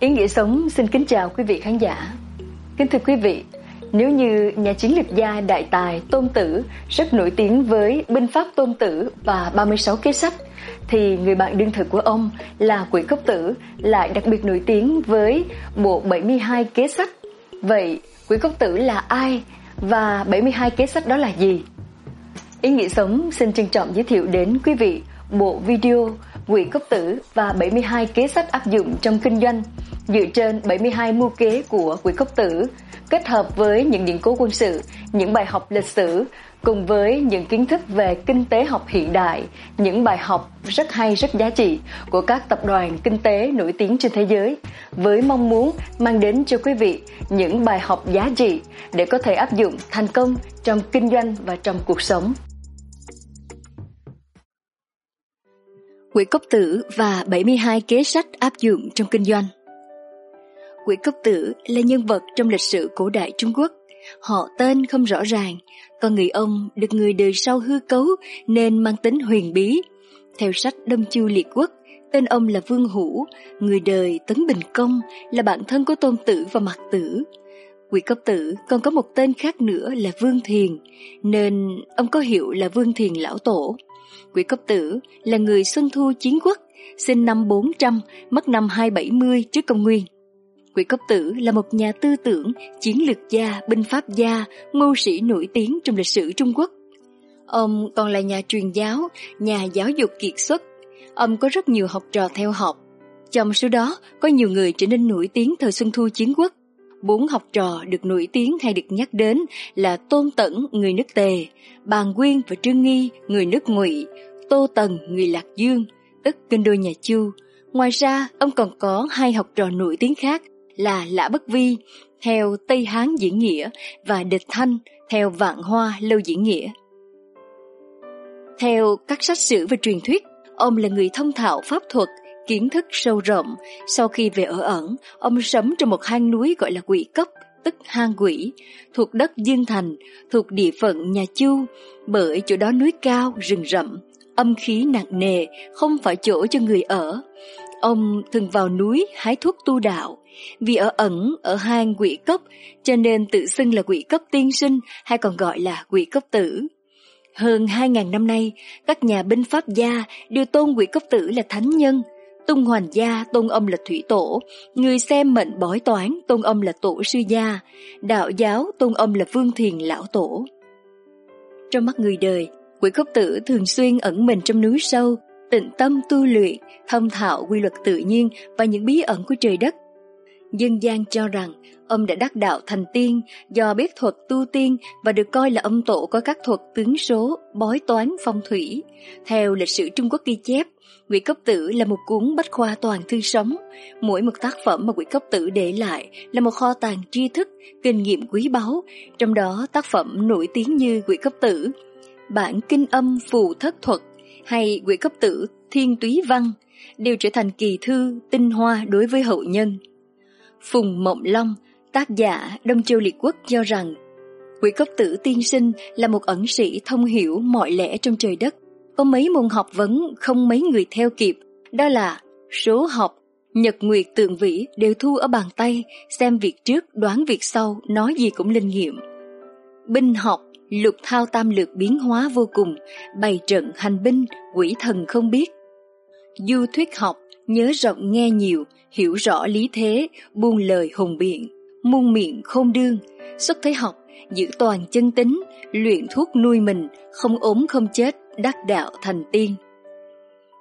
Ý nghĩa sống xin kính chào quý vị khán giả. Kính thưa quý vị, nếu như nhà chiến lược gia đại tài Tôn Tử rất nổi tiếng với binh pháp Tôn Tử và 36 kế sách, thì người bạn đương thực của ông là Quỷ Cốc Tử lại đặc biệt nổi tiếng với bộ 72 kế sách. Vậy Quỷ Cốc Tử là ai và 72 kế sách đó là gì? Ý nghĩa sống xin trân trọng giới thiệu đến quý vị bộ video Quỷ Cốc Tử và 72 kế sách áp dụng trong kinh doanh dựa trên 72 mưu kế của Quỷ Cốc Tử kết hợp với những điển cố quân sự, những bài học lịch sử cùng với những kiến thức về kinh tế học hiện đại, những bài học rất hay rất giá trị của các tập đoàn kinh tế nổi tiếng trên thế giới với mong muốn mang đến cho quý vị những bài học giá trị để có thể áp dụng thành công trong kinh doanh và trong cuộc sống. Quỹ cốc tử và 72 kế sách áp dụng trong kinh doanh Quỹ cốc tử là nhân vật trong lịch sử cổ đại Trung Quốc. Họ tên không rõ ràng, còn người ông được người đời sau hư cấu nên mang tính huyền bí. Theo sách Đông Chu Liệt Quốc, tên ông là Vương Hữu, người đời Tấn Bình Công là bạn thân của Tôn Tử và Mạc Tử. Quỷ cấp tử còn có một tên khác nữa là Vương Thiền, nên ông có hiệu là Vương Thiền Lão Tổ. Quỷ cấp tử là người Xuân Thu Chiến Quốc, sinh năm 400, mất năm 270 trước công nguyên. Quỷ Cốc Tử là một nhà tư tưởng, chiến lược gia, binh pháp gia, mưu sĩ nổi tiếng trong lịch sử Trung Quốc. Ông còn là nhà truyền giáo, nhà giáo dục kiệt xuất. Ông có rất nhiều học trò theo học. Trong số đó, có nhiều người trở nên nổi tiếng thời Xuân Thu Chiến Quốc. Bốn học trò được nổi tiếng hay được nhắc đến là Tôn Tẩn, người nước Tề, Bàn Nguyên và Trương Nghi, người nước Ngụy, Tô Tần, người Lạc Dương, tức kinh đô nhà Chu. Ngoài ra, ông còn có hai học trò nổi tiếng khác là Lã Bất Vi theo Tây Hán diễn nghĩa và Địch Thanh theo Vạn Hoa lâu diễn nghĩa. Theo các sách sử và truyền thuyết, ông là người thông thạo pháp thuật, kiến thức sâu rộng. Sau khi về ở ẩn, ông sống trong một hang núi gọi là quỷ cấp, tức hang quỷ, thuộc đất Dương Thành, thuộc địa phận nhà Chu, bởi chỗ đó núi cao, rừng rậm, âm khí nặng nề, không phải chỗ cho người ở. Ông thường vào núi hái thuốc tu đạo, vì ở ẩn ở hang quỷ cốc cho nên tự xưng là quỷ cốc tiên sinh hay còn gọi là quỷ cốc tử. Hơn 2.000 năm nay, các nhà binh pháp gia đều tôn quỷ cốc tử là thánh nhân, Tung Hoành Gia tôn âm là Thủy Tổ, người xem mệnh bói toán tôn âm là Tổ Sư Gia, đạo giáo tôn âm là Vương Thiền Lão Tổ. Trong mắt người đời, quỷ cốc tử thường xuyên ẩn mình trong núi sâu, tịnh tâm tu luyện, thông thạo quy luật tự nhiên và những bí ẩn của trời đất. Dân gian cho rằng ông đã đắc đạo thành tiên do biết thuật tu tiên và được coi là ông tổ có các thuật tướng số, bói toán, phong thủy. Theo lịch sử Trung Quốc ghi chép, Ngụy Cấp Tử là một cuốn bách khoa toàn thư sống. Mỗi một tác phẩm mà Ngụy Cấp Tử để lại là một kho tàng tri thức, kinh nghiệm quý báu, trong đó tác phẩm nổi tiếng như Ngụy Cấp Tử, Bản Kinh Âm Phù Thất Thuật hay Ngụy Cấp Tử Thiên Túy Văn đều trở thành kỳ thư, tinh hoa đối với hậu nhân. Phùng Mộng Long, tác giả Đông Châu Liệt Quốc cho rằng Quỷ Cấp Tử Tiên Sinh là một ẩn sĩ thông hiểu mọi lẽ trong trời đất. Có mấy môn học vấn không mấy người theo kịp, đó là số học, nhật nguyệt tượng vĩ đều thu ở bàn tay, xem việc trước đoán việc sau, nói gì cũng linh nghiệm. Binh học, lục thao tam lược biến hóa vô cùng, bày trận hành binh, quỷ thần không biết. Du thuyết học, nhớ rộng nghe nhiều, hiểu rõ lý thế, buông lời hùng biện, muôn miệng không đương, xuất thế học, giữ toàn chân tính, luyện thuốc nuôi mình, không ốm không chết, đắc đạo thành tiên.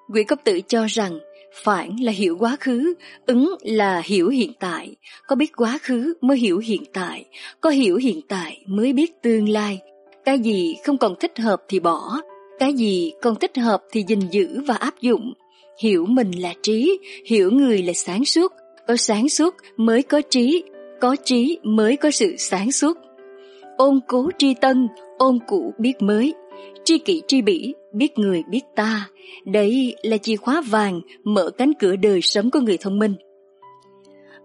Nguyễn Cấp Tử cho rằng phản là hiểu quá khứ, ứng là hiểu hiện tại, có biết quá khứ mới hiểu hiện tại, có hiểu hiện tại mới biết tương lai. Cái gì không còn thích hợp thì bỏ, cái gì còn thích hợp thì gìn giữ và áp dụng. Hiểu mình là trí, hiểu người là sáng suốt, có sáng suốt mới có trí, có trí mới có sự sáng suốt. Ôn cố tri tân, ôn cũ biết mới, tri kỷ tri bỉ, biết người biết ta. Đấy là chìa khóa vàng mở cánh cửa đời sống của người thông minh.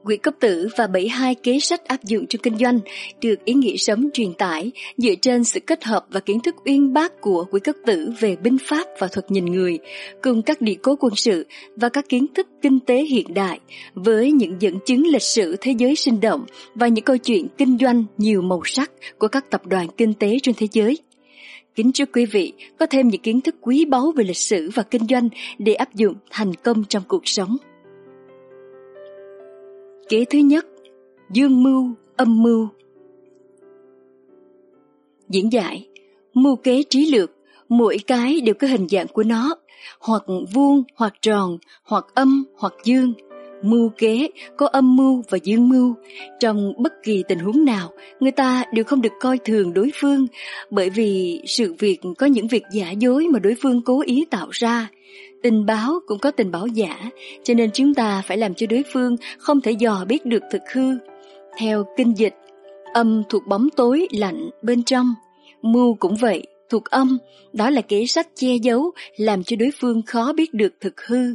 Quỹ cấp tử và 72 kế sách áp dụng trong kinh doanh được ý nghĩa sớm truyền tải dựa trên sự kết hợp và kiến thức uyên bác của quỹ cấp tử về binh pháp và thuật nhìn người, cùng các địa cố quân sự và các kiến thức kinh tế hiện đại với những dẫn chứng lịch sử thế giới sinh động và những câu chuyện kinh doanh nhiều màu sắc của các tập đoàn kinh tế trên thế giới. Kính chúc quý vị có thêm những kiến thức quý báu về lịch sử và kinh doanh để áp dụng thành công trong cuộc sống. Kế thứ nhất, dương mưu, âm mưu. Diễn giải, mưu kế trí lược, mỗi cái đều có hình dạng của nó, hoặc vuông, hoặc tròn, hoặc âm, hoặc dương. Mưu kế có âm mưu và dương mưu. Trong bất kỳ tình huống nào, người ta đều không được coi thường đối phương, bởi vì sự việc có những việc giả dối mà đối phương cố ý tạo ra Tình báo cũng có tình báo giả, cho nên chúng ta phải làm cho đối phương không thể dò biết được thực hư. Theo kinh dịch, âm thuộc bóng tối lạnh bên trong, mưu cũng vậy, thuộc âm, đó là kế sách che giấu làm cho đối phương khó biết được thực hư.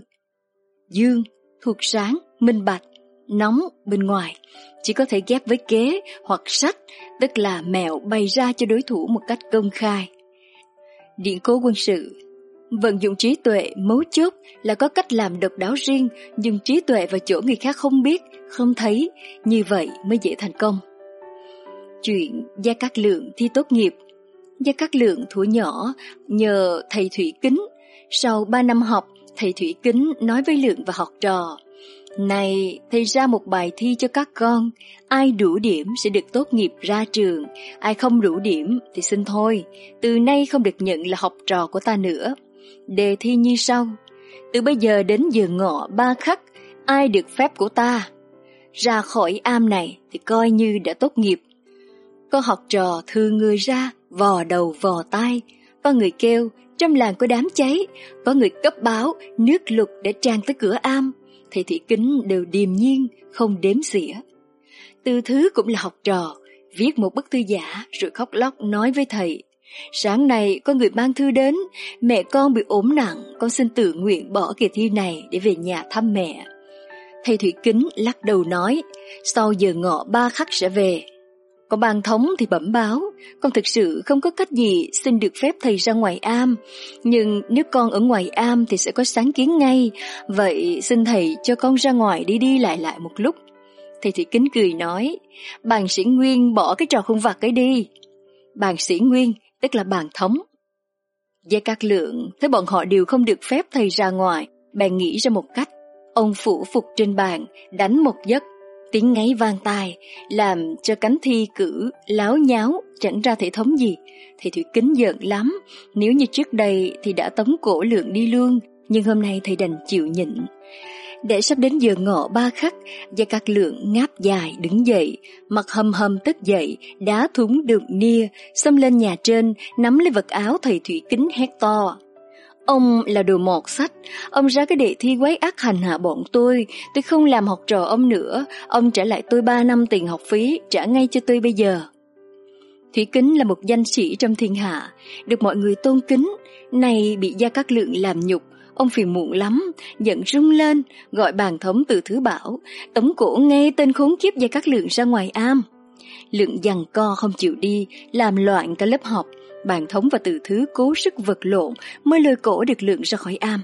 Dương thuộc sáng, minh bạch, nóng bên ngoài, chỉ có thể ghép với kế hoặc sách, tức là mẹo bày ra cho đối thủ một cách công khai. Điện cố quân sự Vận dụng trí tuệ mấu chốt là có cách làm độc đáo riêng, dùng trí tuệ vào chỗ người khác không biết, không thấy, như vậy mới dễ thành công. Chuyện Gia Cát Lượng thi tốt nghiệp Gia Cát Lượng thủ nhỏ nhờ thầy Thủy Kính. Sau ba năm học, thầy Thủy Kính nói với Lượng và học trò này, thầy ra một bài thi cho các con, ai đủ điểm sẽ được tốt nghiệp ra trường, ai không đủ điểm thì xin thôi, từ nay không được nhận là học trò của ta nữa. Đề thi như sau Từ bây giờ đến giờ ngọ ba khắc Ai được phép của ta? Ra khỏi am này Thì coi như đã tốt nghiệp. Có học trò thư người ra Vò đầu vò tay Có người kêu trong làng có đám cháy Có người cấp báo nước lục để tràn tới cửa am Thầy Thị Kính đều điềm nhiên Không đếm xỉa Từ thứ cũng là học trò Viết một bức thư giả rồi khóc lóc nói với thầy Sáng nay có người mang thư đến, mẹ con bị ốm nặng, con xin tự nguyện bỏ kỳ thi này để về nhà thăm mẹ. Thầy Thủy Kính lắc đầu nói, sau giờ ngọ ba khắc sẽ về. Có bàn thống thì bẩm báo, con thực sự không có cách gì xin được phép thầy ra ngoài am, nhưng nếu con ở ngoài am thì sẽ có sáng kiến ngay, vậy xin thầy cho con ra ngoài đi đi lại lại một lúc. Thầy thì Kính cười nói, bàn sĩ Nguyên bỏ cái trò không vặt ấy đi. Bàn sĩ Nguyên tức là bàn thống. Gia Cát Lượng thấy bọn họ đều không được phép thầy ra ngoài, bèn nghĩ ra một cách. Ông phủ phục trên bàn, đánh một giấc, tiếng ngáy vang tai, làm cho cánh thi cử láo nháo, chẳng ra thể thống gì. Thầy Thủy kính giận lắm, nếu như trước đây thì đã tống cổ lượng đi luôn, nhưng hôm nay thầy đành chịu nhịn. Để sắp đến giờ ngọ ba khắc, Gia Cát Lượng ngáp dài đứng dậy, mặt hầm hầm tức dậy, đá thúng đường nia, xâm lên nhà trên, nắm lấy vật áo thầy Thủy Kính hét to. Ông là đồ mọt sách, ông ra cái đề thi quấy ác hành hạ bọn tôi, tôi không làm học trò ông nữa, ông trả lại tôi ba năm tiền học phí, trả ngay cho tôi bây giờ. Thủy Kính là một danh sĩ trong thiên hạ, được mọi người tôn kính, nay bị Gia Cát Lượng làm nhục, Ông phiền muộn lắm, giận rung lên, gọi bàn thống từ thứ bảo, tống cổ nghe tên khốn kiếp gia các lượng ra ngoài am. Lượng dằn co không chịu đi, làm loạn cả lớp học, bàn thống và từ thứ cố sức vật lộn mới lôi cổ được lượng ra khỏi am.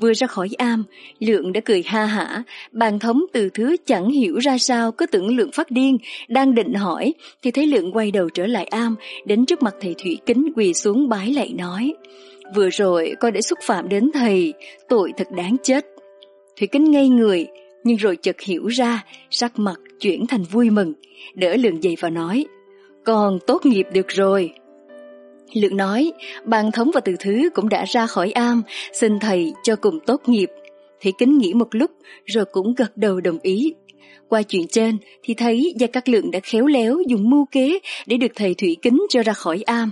Vừa ra khỏi am, Lượng đã cười ha hả, bàn thống từ thứ chẳng hiểu ra sao cứ tưởng Lượng phát điên, đang định hỏi, thì thấy Lượng quay đầu trở lại am, đến trước mặt thầy Thủy Kính quỳ xuống bái lại nói. Vừa rồi con đã xúc phạm đến thầy, tội thật đáng chết. Thủy Kính ngây người, nhưng rồi chợt hiểu ra, sắc mặt chuyển thành vui mừng, đỡ lượng dậy và nói, con tốt nghiệp được rồi. Lượng nói, bàn thống và từ thứ cũng đã ra khỏi am, xin thầy cho cùng tốt nghiệp. Thủy Kính nghĩ một lúc, rồi cũng gật đầu đồng ý. Qua chuyện trên thì thấy Gia Cát Lượng đã khéo léo dùng mưu kế để được thầy Thủy Kính cho ra khỏi am.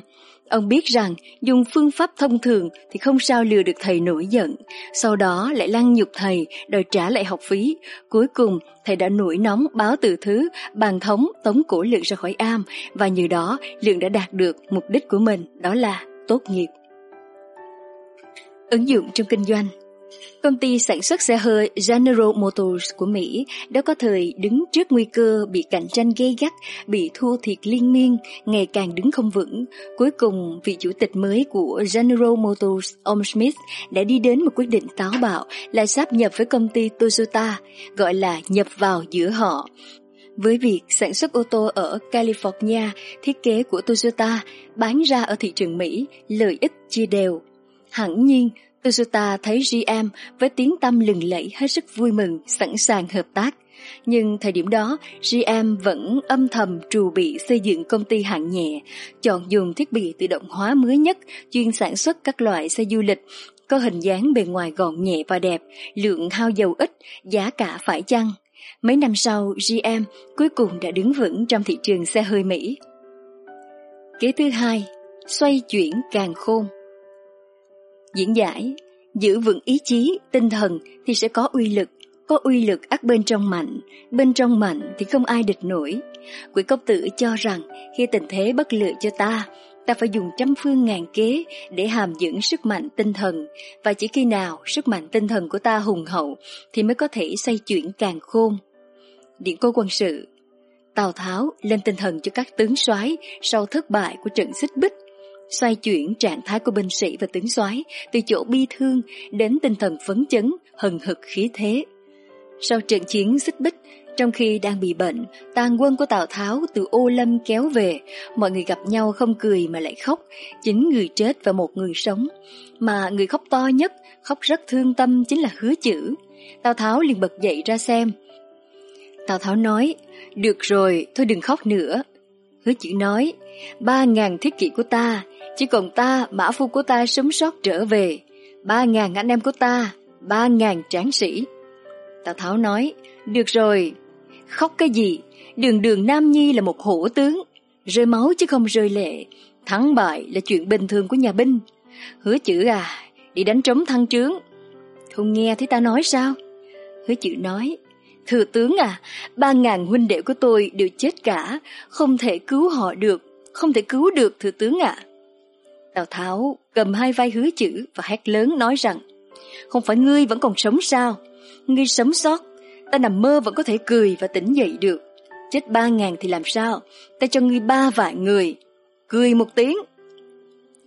Ông biết rằng dùng phương pháp thông thường thì không sao lừa được thầy nổi giận, sau đó lại lăng nhục thầy đòi trả lại học phí. Cuối cùng thầy đã nổi nóng báo từ thứ bàn thống tống cổ lượng ra khỏi am và nhờ đó lượng đã đạt được mục đích của mình đó là tốt nghiệp. Ứng dụng trong kinh doanh Công ty sản xuất xe hơi General Motors của Mỹ đã có thời đứng trước nguy cơ bị cạnh tranh gay gắt, bị thua thiệt liên miên, ngày càng đứng không vững. Cuối cùng, vị chủ tịch mới của General Motors, ông Smith, đã đi đến một quyết định táo bạo là sáp nhập với công ty Toyota, gọi là nhập vào giữa họ. Với việc sản xuất ô tô ở California, thiết kế của Toyota bán ra ở thị trường Mỹ, lợi ích chia đều. Hẳn nhiên, Toyota thấy GM với tiếng tâm lừng lẫy hết sức vui mừng, sẵn sàng hợp tác. Nhưng thời điểm đó, GM vẫn âm thầm trù bị xây dựng công ty hạng nhẹ, chọn dùng thiết bị tự động hóa mới nhất, chuyên sản xuất các loại xe du lịch, có hình dáng bề ngoài gọn nhẹ và đẹp, lượng hao dầu ít, giá cả phải chăng. Mấy năm sau, GM cuối cùng đã đứng vững trong thị trường xe hơi Mỹ. Kế thứ hai, xoay chuyển càng khôn. Diễn giải, giữ vững ý chí, tinh thần thì sẽ có uy lực, có uy lực ác bên trong mạnh, bên trong mạnh thì không ai địch nổi. Quỷ cốc tử cho rằng khi tình thế bất lợi cho ta, ta phải dùng trăm phương ngàn kế để hàm dưỡng sức mạnh tinh thần và chỉ khi nào sức mạnh tinh thần của ta hùng hậu thì mới có thể xoay chuyển càng khôn. Điện cô quân sự Tào Tháo lên tinh thần cho các tướng soái sau thất bại của trận xích bích xoay chuyển trạng thái của binh sĩ và tướng soái từ chỗ bi thương đến tinh thần phấn chấn, hừng hực khí thế. Sau trận chiến xích bích, trong khi đang bị bệnh, tàn quân của Tào Tháo từ ô lâm kéo về, mọi người gặp nhau không cười mà lại khóc, chính người chết và một người sống. Mà người khóc to nhất, khóc rất thương tâm chính là hứa chữ. Tào Tháo liền bật dậy ra xem. Tào Tháo nói, được rồi, thôi đừng khóc nữa. Hứa chữ nói, ba ngàn thiết kỷ của ta, chỉ còn ta, mã phu của ta sống sót trở về. Ba ngàn anh em của ta, ba ngàn tráng sĩ. Tào Tháo nói, được rồi, khóc cái gì, đường đường Nam Nhi là một hổ tướng, rơi máu chứ không rơi lệ, thắng bại là chuyện bình thường của nhà binh. Hứa chữ à, đi đánh trống thăng trướng. Không nghe thấy ta nói sao? Hứa chữ nói, Thưa tướng à, ba ngàn huynh đệ của tôi đều chết cả, không thể cứu họ được, không thể cứu được thưa tướng ạ. À. Tào Tháo cầm hai vai hứa chữ và hét lớn nói rằng, không phải ngươi vẫn còn sống sao? Ngươi sống sót, ta nằm mơ vẫn có thể cười và tỉnh dậy được. Chết ba ngàn thì làm sao? Ta cho ngươi ba vạn người. Cười một tiếng.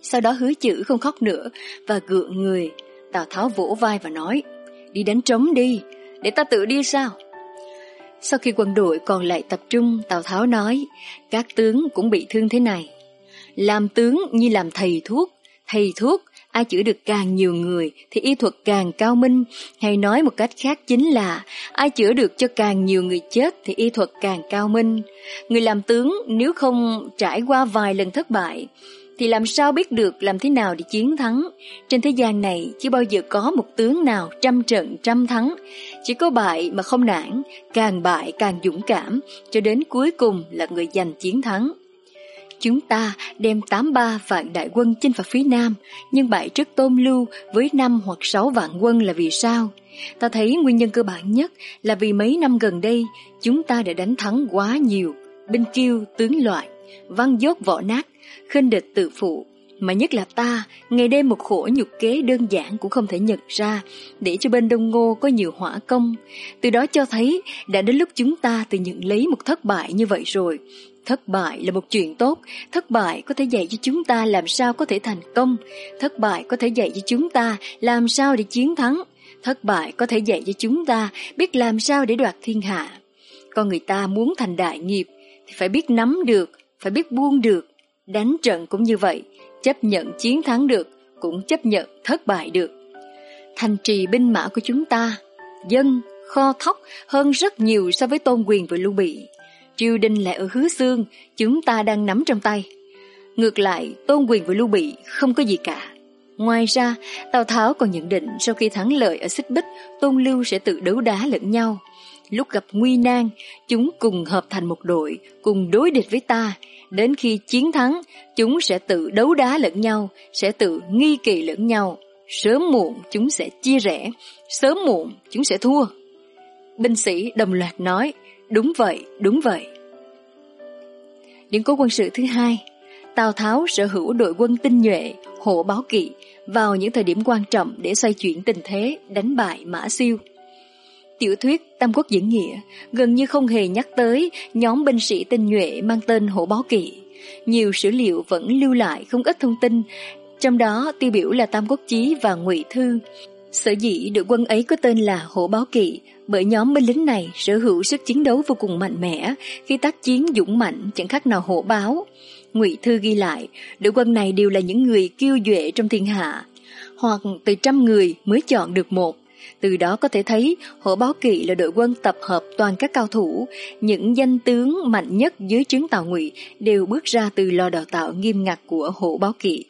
Sau đó hứa chữ không khóc nữa và gượng người. Tào Tháo vỗ vai và nói, đi đánh trống đi, để ta tự đi sao? Sau khi quân đội còn lại tập trung, Tào Tháo nói, các tướng cũng bị thương thế này. Làm tướng như làm thầy thuốc, thầy thuốc ai chữa được càng nhiều người thì y thuật càng cao minh, hay nói một cách khác chính là ai chữa được cho càng nhiều người chết thì y thuật càng cao minh. Người làm tướng nếu không trải qua vài lần thất bại thì làm sao biết được làm thế nào để chiến thắng. Trên thế gian này chưa bao giờ có một tướng nào trăm trận trăm thắng. Chỉ có bại mà không nản, càng bại càng dũng cảm, cho đến cuối cùng là người giành chiến thắng. Chúng ta đem 83 vạn đại quân chinh phạt phía Nam, nhưng bại trước Tôn Lưu với 5 hoặc 6 vạn quân là vì sao? Ta thấy nguyên nhân cơ bản nhất là vì mấy năm gần đây chúng ta đã đánh thắng quá nhiều, binh kiêu, tướng loại, văn dốt võ nát, khinh địch tự phụ, mà nhất là ta, ngày đêm một khổ nhục kế đơn giản cũng không thể nhận ra, để cho bên Đông Ngô có nhiều hỏa công. Từ đó cho thấy đã đến lúc chúng ta từ nhận lấy một thất bại như vậy rồi. Thất bại là một chuyện tốt, thất bại có thể dạy cho chúng ta làm sao có thể thành công, thất bại có thể dạy cho chúng ta làm sao để chiến thắng, thất bại có thể dạy cho chúng ta biết làm sao để đoạt thiên hạ. Con người ta muốn thành đại nghiệp thì phải biết nắm được, phải biết buông được, Đánh trận cũng như vậy, chấp nhận chiến thắng được, cũng chấp nhận thất bại được. Thành trì binh mã của chúng ta, dân, kho thóc hơn rất nhiều so với tôn quyền và lưu bị. Triều đình lại ở hứa xương, chúng ta đang nắm trong tay. Ngược lại, tôn quyền và lưu bị không có gì cả. Ngoài ra, Tào Tháo còn nhận định sau khi thắng lợi ở xích bích, tôn lưu sẽ tự đấu đá lẫn nhau. Lúc gặp nguy nan, chúng cùng hợp thành một đội, cùng đối địch với ta, Đến khi chiến thắng, chúng sẽ tự đấu đá lẫn nhau, sẽ tự nghi kỳ lẫn nhau. Sớm muộn chúng sẽ chia rẽ, sớm muộn chúng sẽ thua. Binh sĩ đồng loạt nói, đúng vậy, đúng vậy. những cố quân sự thứ hai, Tào Tháo sở hữu đội quân tinh nhuệ, hộ báo kỵ vào những thời điểm quan trọng để xoay chuyển tình thế, đánh bại Mã Siêu. Tiểu thuyết Tam Quốc Diễn Nghĩa gần như không hề nhắc tới nhóm binh sĩ tinh nhuệ mang tên hổ báo kỵ. Nhiều sử liệu vẫn lưu lại không ít thông tin, trong đó tiêu biểu là Tam Quốc Chí và Ngụy Thư. Sở dĩ đội quân ấy có tên là hổ báo kỵ bởi nhóm binh lính này sở hữu sức chiến đấu vô cùng mạnh mẽ khi tác chiến dũng mạnh chẳng khác nào hổ báo. Ngụy Thư ghi lại, đội quân này đều là những người kiêu duệ trong thiên hạ, hoặc từ trăm người mới chọn được một. Từ đó có thể thấy hổ báo kỵ là đội quân tập hợp toàn các cao thủ, những danh tướng mạnh nhất dưới trướng Tào Ngụy đều bước ra từ lò đào tạo nghiêm ngặt của hổ báo kỵ.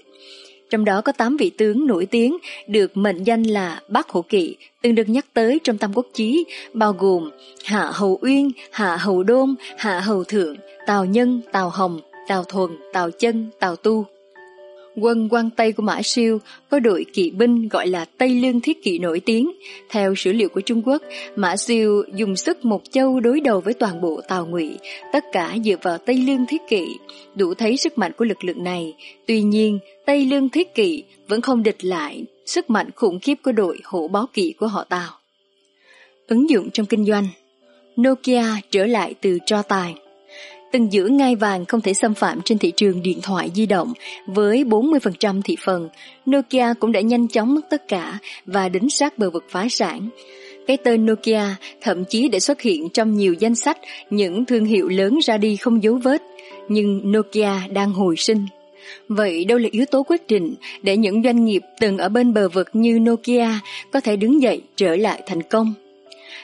Trong đó có 8 vị tướng nổi tiếng được mệnh danh là Bác Hổ Kỵ, từng được nhắc tới trong Tam Quốc Chí, bao gồm Hạ Hầu Uyên, Hạ Hầu Đôn, Hạ Hầu Thượng, Tào Nhân, Tào Hồng, Tào Thuần, Tào Chân, Tào Tu. Quân quan Tây của Mã Siêu có đội kỵ binh gọi là Tây Lương Thiết Kỵ nổi tiếng. Theo sử liệu của Trung Quốc, Mã Siêu dùng sức một châu đối đầu với toàn bộ Tào Ngụy, tất cả dựa vào Tây Lương Thiết Kỵ, đủ thấy sức mạnh của lực lượng này. Tuy nhiên, Tây Lương Thiết Kỵ vẫn không địch lại sức mạnh khủng khiếp của đội hộ báo kỵ của họ Tào. Ứng dụng trong kinh doanh Nokia trở lại từ cho tài từng giữ ngai vàng không thể xâm phạm trên thị trường điện thoại di động với 40% thị phần, Nokia cũng đã nhanh chóng mất tất cả và đính sát bờ vực phá sản. Cái tên Nokia thậm chí đã xuất hiện trong nhiều danh sách những thương hiệu lớn ra đi không dấu vết, nhưng Nokia đang hồi sinh. Vậy đâu là yếu tố quyết định để những doanh nghiệp từng ở bên bờ vực như Nokia có thể đứng dậy trở lại thành công?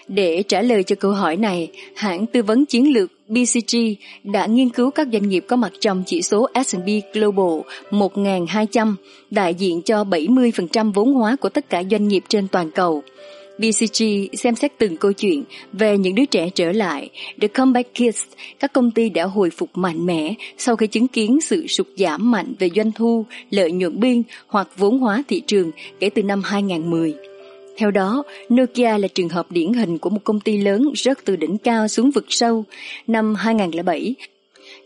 Để trả lời cho câu hỏi này, hãng tư vấn chiến lược BCG đã nghiên cứu các doanh nghiệp có mặt trong chỉ số S&P Global 1200, đại diện cho 70% vốn hóa của tất cả doanh nghiệp trên toàn cầu. BCG xem xét từng câu chuyện về những đứa trẻ trở lại, The Comeback Kids, các công ty đã hồi phục mạnh mẽ sau khi chứng kiến sự sụt giảm mạnh về doanh thu, lợi nhuận biên hoặc vốn hóa thị trường kể từ năm 2010. Theo đó, Nokia là trường hợp điển hình của một công ty lớn rớt từ đỉnh cao xuống vực sâu. Năm 2007,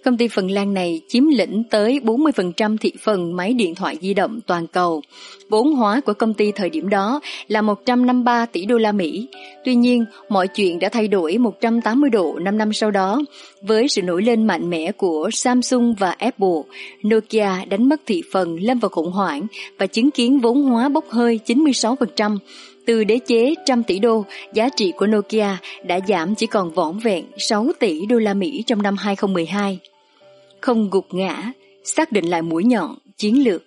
công ty Phần Lan này chiếm lĩnh tới 40% thị phần máy điện thoại di động toàn cầu. Vốn hóa của công ty thời điểm đó là 153 tỷ đô la Mỹ. Tuy nhiên, mọi chuyện đã thay đổi 180 độ 5 năm sau đó. Với sự nổi lên mạnh mẽ của Samsung và Apple, Nokia đánh mất thị phần lâm vào khủng hoảng và chứng kiến vốn hóa bốc hơi 96%, từ đế chế trăm tỷ đô, giá trị của Nokia đã giảm chỉ còn vỏn vẹn 6 tỷ đô la Mỹ trong năm 2012. Không gục ngã, xác định lại mũi nhọn, chiến lược.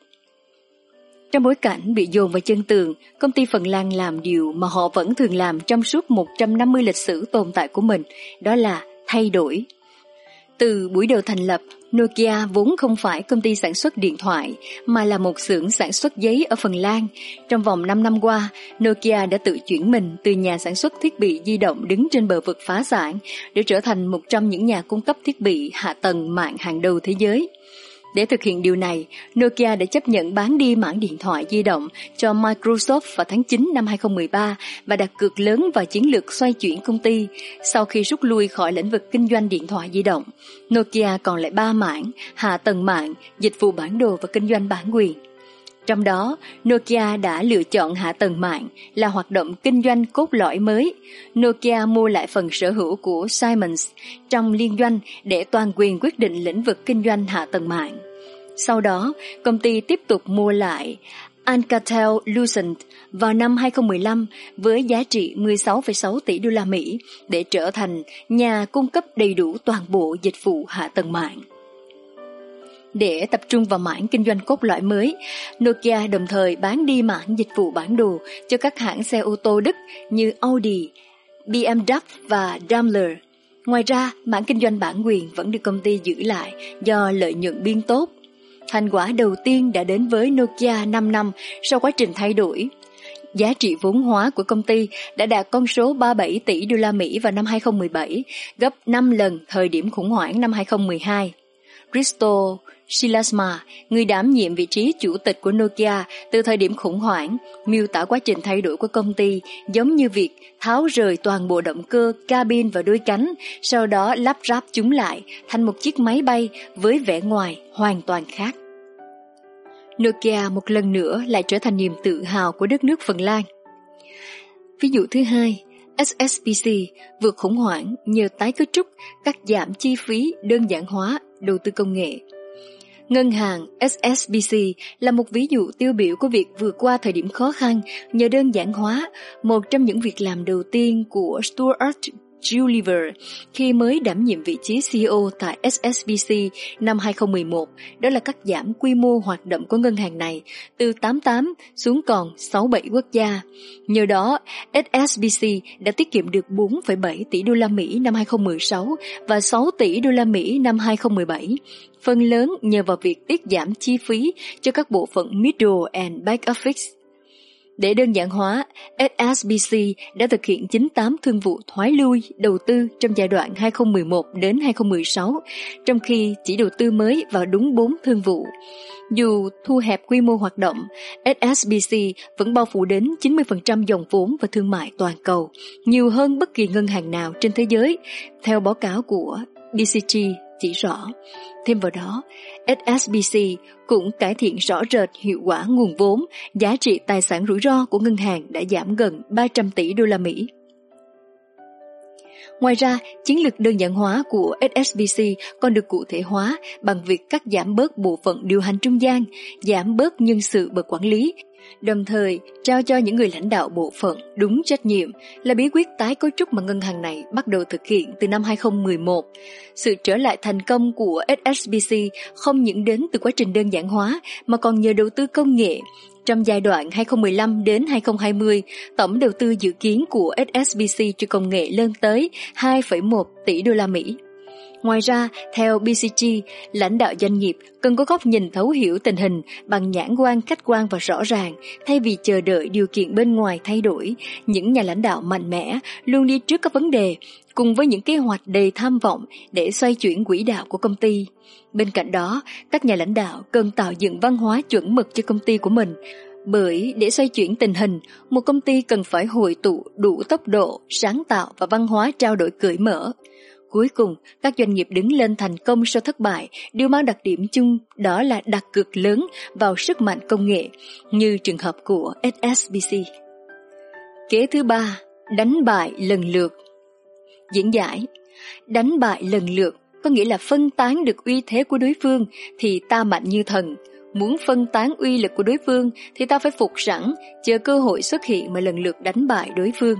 Trong bối cảnh bị dồn vào chân tường, công ty Phần Lan làm điều mà họ vẫn thường làm trong suốt 150 lịch sử tồn tại của mình, đó là thay đổi. Từ buổi đầu thành lập, Nokia vốn không phải công ty sản xuất điện thoại, mà là một xưởng sản xuất giấy ở Phần Lan. Trong vòng 5 năm qua, Nokia đã tự chuyển mình từ nhà sản xuất thiết bị di động đứng trên bờ vực phá sản để trở thành một trong những nhà cung cấp thiết bị hạ tầng mạng hàng đầu thế giới. Để thực hiện điều này, Nokia đã chấp nhận bán đi mảng điện thoại di động cho Microsoft vào tháng 9 năm 2013 và đặt cược lớn vào chiến lược xoay chuyển công ty. Sau khi rút lui khỏi lĩnh vực kinh doanh điện thoại di động, Nokia còn lại ba mảng, hạ tầng mạng, dịch vụ bản đồ và kinh doanh bản quyền. Trong đó, Nokia đã lựa chọn hạ tầng mạng là hoạt động kinh doanh cốt lõi mới. Nokia mua lại phần sở hữu của Siemens trong liên doanh để toàn quyền quyết định lĩnh vực kinh doanh hạ tầng mạng. Sau đó, công ty tiếp tục mua lại Alcatel Lucent vào năm 2015 với giá trị 16,6 tỷ đô la Mỹ để trở thành nhà cung cấp đầy đủ toàn bộ dịch vụ hạ tầng mạng. Để tập trung vào mảng kinh doanh cốt lõi mới, Nokia đồng thời bán đi mảng dịch vụ bản đồ cho các hãng xe ô tô Đức như Audi, BMW và Daimler. Ngoài ra, mảng kinh doanh bản quyền vẫn được công ty giữ lại do lợi nhuận biên tốt. Thành quả đầu tiên đã đến với Nokia 5 năm sau quá trình thay đổi. Giá trị vốn hóa của công ty đã đạt con số 37 tỷ đô la Mỹ vào năm 2017, gấp 5 lần thời điểm khủng hoảng năm 2012. Crystal Silasma, người đảm nhiệm vị trí chủ tịch của Nokia từ thời điểm khủng hoảng, miêu tả quá trình thay đổi của công ty giống như việc tháo rời toàn bộ động cơ, cabin và đuôi cánh, sau đó lắp ráp chúng lại thành một chiếc máy bay với vẻ ngoài hoàn toàn khác. Nokia một lần nữa lại trở thành niềm tự hào của đất nước Phần Lan. Ví dụ thứ hai, SSBC vượt khủng hoảng nhờ tái cấu trúc, cắt giảm chi phí, đơn giản hóa, đầu tư công nghệ. Ngân hàng SSBC là một ví dụ tiêu biểu của việc vượt qua thời điểm khó khăn nhờ đơn giản hóa, một trong những việc làm đầu tiên của Stuart Gulliver khi mới đảm nhiệm vị trí CEO tại SSBC năm 2011, đó là cắt giảm quy mô hoạt động của ngân hàng này từ 88 xuống còn 67 quốc gia. Nhờ đó, SSBC đã tiết kiệm được 4,7 tỷ đô la Mỹ năm 2016 và 6 tỷ đô la Mỹ năm 2017 phần lớn nhờ vào việc tiết giảm chi phí cho các bộ phận middle and back office. Để đơn giản hóa, SSBC đã thực hiện 98 thương vụ thoái lui đầu tư trong giai đoạn 2011 đến 2016, trong khi chỉ đầu tư mới vào đúng 4 thương vụ. Dù thu hẹp quy mô hoạt động, SSBC vẫn bao phủ đến 90% dòng vốn và thương mại toàn cầu, nhiều hơn bất kỳ ngân hàng nào trên thế giới, theo báo cáo của BCG chỉ rõ. Thêm vào đó, SSBC cũng cải thiện rõ rệt hiệu quả nguồn vốn, giá trị tài sản rủi ro của ngân hàng đã giảm gần 300 tỷ đô la Mỹ. Ngoài ra, chiến lược đơn giản hóa của SSBC còn được cụ thể hóa bằng việc cắt giảm bớt bộ phận điều hành trung gian, giảm bớt nhân sự bậc quản lý, đồng thời trao cho những người lãnh đạo bộ phận đúng trách nhiệm là bí quyết tái cấu trúc mà ngân hàng này bắt đầu thực hiện từ năm 2011. Sự trở lại thành công của SSBC không những đến từ quá trình đơn giản hóa mà còn nhờ đầu tư công nghệ. Trong giai đoạn 2015 đến 2020, tổng đầu tư dự kiến của SSBC cho công nghệ lên tới 2,1 tỷ đô la Mỹ. Ngoài ra, theo BCG, lãnh đạo doanh nghiệp cần có góc nhìn thấu hiểu tình hình bằng nhãn quan khách quan và rõ ràng, thay vì chờ đợi điều kiện bên ngoài thay đổi. Những nhà lãnh đạo mạnh mẽ luôn đi trước các vấn đề, cùng với những kế hoạch đầy tham vọng để xoay chuyển quỹ đạo của công ty. Bên cạnh đó, các nhà lãnh đạo cần tạo dựng văn hóa chuẩn mực cho công ty của mình, bởi để xoay chuyển tình hình, một công ty cần phải hội tụ đủ tốc độ, sáng tạo và văn hóa trao đổi cởi mở. Cuối cùng, các doanh nghiệp đứng lên thành công sau thất bại đều mang đặc điểm chung đó là đặt cực lớn vào sức mạnh công nghệ, như trường hợp của SSBC. Kế thứ ba, đánh bại lần lượt. Diễn giải Đánh bại lần lượt có nghĩa là phân tán được uy thế của đối phương thì ta mạnh như thần. Muốn phân tán uy lực của đối phương thì ta phải phục sẵn, chờ cơ hội xuất hiện mà lần lượt đánh bại đối phương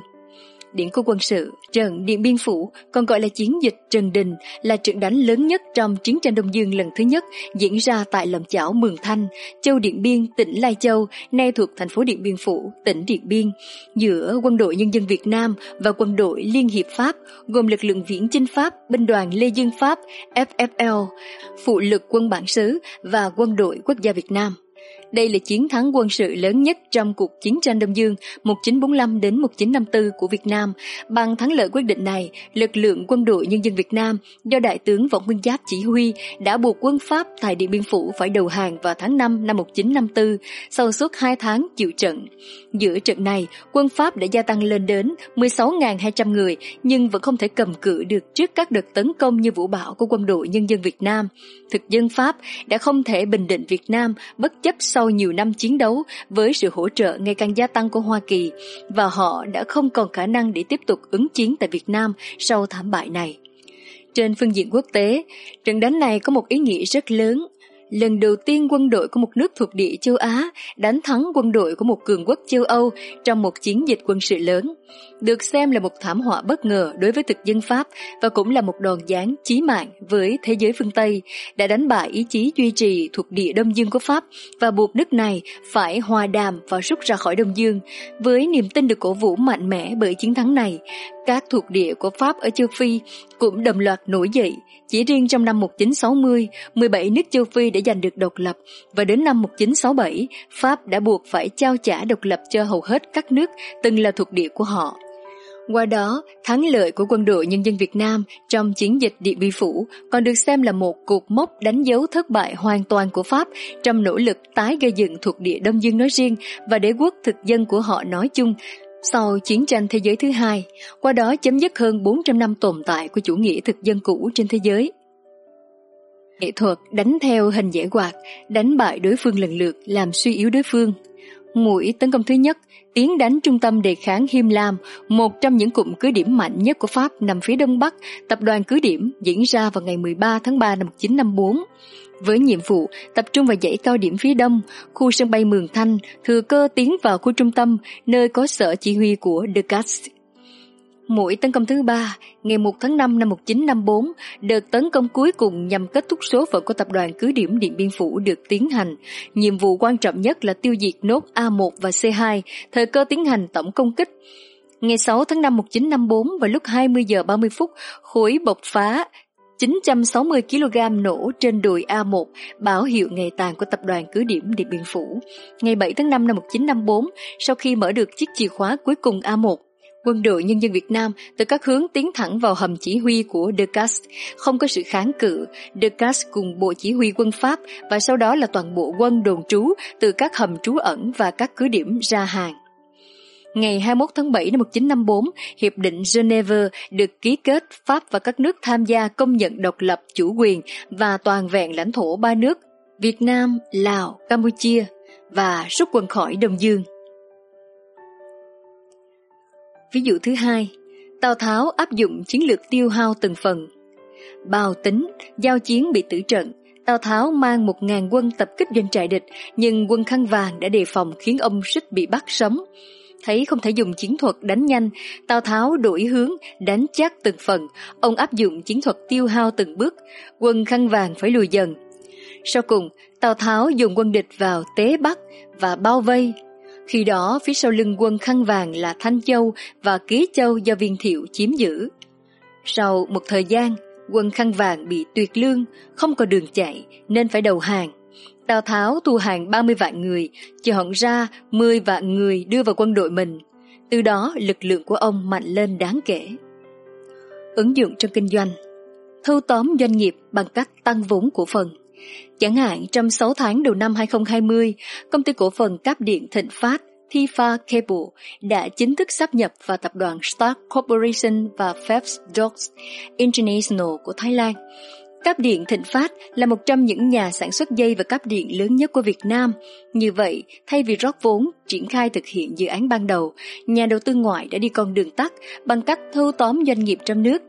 điện của quân sự, trận Điện Biên Phủ, còn gọi là chiến dịch Trần Đình, là trận đánh lớn nhất trong chiến tranh Đông Dương lần thứ nhất diễn ra tại lầm chảo Mường Thanh, châu Điện Biên, tỉnh Lai Châu, nay thuộc thành phố Điện Biên Phủ, tỉnh Điện Biên, giữa quân đội nhân dân Việt Nam và quân đội Liên hiệp Pháp, gồm lực lượng viễn chinh Pháp, binh đoàn Lê Dương Pháp, FFL, phụ lực quân bản xứ và quân đội quốc gia Việt Nam. Đây là chiến thắng quân sự lớn nhất trong cuộc chiến tranh Đông Dương 1945 đến 1954 của Việt Nam. Bằng thắng lợi quyết định này, lực lượng quân đội nhân dân Việt Nam do Đại tướng Võ Nguyên Giáp chỉ huy đã buộc quân Pháp tại Điện Biên Phủ phải đầu hàng vào tháng 5 năm 1954 sau suốt 2 tháng chịu trận. Giữa trận này, quân Pháp đã gia tăng lên đến 16.200 người nhưng vẫn không thể cầm cự được trước các đợt tấn công như vũ bão của quân đội nhân dân Việt Nam. Thực dân Pháp đã không thể bình định Việt Nam bất chấp sau sau nhiều năm chiến đấu với sự hỗ trợ ngày càng gia tăng của Hoa Kỳ và họ đã không còn khả năng để tiếp tục ứng chiến tại Việt Nam sau thảm bại này. Trên phương diện quốc tế, trận đánh này có một ý nghĩa rất lớn lần đầu tiên quân đội của một nước thuộc địa châu Á đánh thắng quân đội của một cường quốc châu Âu trong một chiến dịch quân sự lớn, được xem là một thảm họa bất ngờ đối với thực dân Pháp và cũng là một đòn giáng chí mạng với thế giới phương Tây, đã đánh bại ý chí duy trì thuộc địa Đông Dương của Pháp và buộc nước này phải hòa đàm và rút ra khỏi Đông Dương. Với niềm tin được cổ vũ mạnh mẽ bởi chiến thắng này, các thuộc địa của Pháp ở châu Phi cũng đồng loạt nổi dậy. Chỉ riêng trong năm 1960, 17 nước châu Phi đã giành được độc lập và đến năm 1967, Pháp đã buộc phải trao trả độc lập cho hầu hết các nước từng là thuộc địa của họ. Qua đó, thắng lợi của quân đội nhân dân Việt Nam trong chiến dịch Điện Biên Phủ còn được xem là một cột mốc đánh dấu thất bại hoàn toàn của Pháp trong nỗ lực tái gây dựng thuộc địa Đông Dương nói riêng và đế quốc thực dân của họ nói chung sau chiến tranh thế giới thứ hai, qua đó chấm dứt hơn 400 năm tồn tại của chủ nghĩa thực dân cũ trên thế giới. Nghệ thuật đánh theo hình dễ quạt, đánh bại đối phương lần lượt làm suy yếu đối phương. Mũi tấn công thứ nhất tiến đánh trung tâm đề kháng Him Lam, một trong những cụm cứ điểm mạnh nhất của Pháp nằm phía đông bắc, tập đoàn cứ điểm diễn ra vào ngày 13 tháng 3 năm 1954. Với nhiệm vụ tập trung vào dãy cao điểm phía đông, khu sân bay Mường Thanh, thừa cơ tiến vào khu trung tâm, nơi có sở chỉ huy của De Gaulle. Mũi tấn công thứ ba, ngày 1 tháng 5 năm 1954, đợt tấn công cuối cùng nhằm kết thúc số phận của tập đoàn cứ điểm Điện Biên Phủ được tiến hành. Nhiệm vụ quan trọng nhất là tiêu diệt nốt A1 và C2, thời cơ tiến hành tổng công kích. Ngày 6 tháng 5 1954 vào lúc 20 giờ 30 phút, khối bộc phá 960 kg nổ trên đùi A1, báo hiệu ngày tàn của tập đoàn cứ điểm Điện Biên Phủ. Ngày 7 tháng 5 năm 1954, sau khi mở được chiếc chìa khóa cuối cùng A1, Quân đội Nhân dân Việt Nam từ các hướng tiến thẳng vào hầm chỉ huy của De Gaulle, không có sự kháng cự. De Gaulle cùng bộ chỉ huy quân Pháp và sau đó là toàn bộ quân đồn trú từ các hầm trú ẩn và các cứ điểm ra hàng. Ngày 21 tháng 7 năm 1954, Hiệp định Geneva được ký kết Pháp và các nước tham gia công nhận độc lập, chủ quyền và toàn vẹn lãnh thổ ba nước Việt Nam, Lào, Campuchia và rút quân khỏi Đông Dương. Ví dụ thứ hai, Tào Tháo áp dụng chiến lược tiêu hao từng phần. Bào tính, giao chiến bị tử trận, Tào Tháo mang một ngàn quân tập kích doanh trại địch, nhưng quân khăn vàng đã đề phòng khiến ông suýt bị bắt sống. Thấy không thể dùng chiến thuật đánh nhanh, Tào Tháo đổi hướng, đánh chắc từng phần, ông áp dụng chiến thuật tiêu hao từng bước, quân khăn vàng phải lùi dần. Sau cùng, Tào Tháo dùng quân địch vào Tế Bắc và bao vây, khi đó phía sau lưng quân khăn vàng là Thanh Châu và Ký Châu do viên thiệu chiếm giữ. Sau một thời gian, quân khăn vàng bị tuyệt lương, không có đường chạy nên phải đầu hàng. Tào Tháo thu hàng 30 vạn người, chọn ra 10 vạn người đưa vào quân đội mình. Từ đó lực lượng của ông mạnh lên đáng kể. Ứng dụng trong kinh doanh Thâu tóm doanh nghiệp bằng cách tăng vốn cổ phần Chẳng hạn trong 6 tháng đầu năm 2020, công ty cổ phần cáp điện Thịnh Phát Tifa Cable đã chính thức sắp nhập vào tập đoàn Stark Corporation và Phelps Dogs International của Thái Lan. Cáp điện Thịnh Phát là một trong những nhà sản xuất dây và cáp điện lớn nhất của Việt Nam. Như vậy, thay vì rót vốn, triển khai thực hiện dự án ban đầu, nhà đầu tư ngoại đã đi con đường tắt bằng cách thâu tóm doanh nghiệp trong nước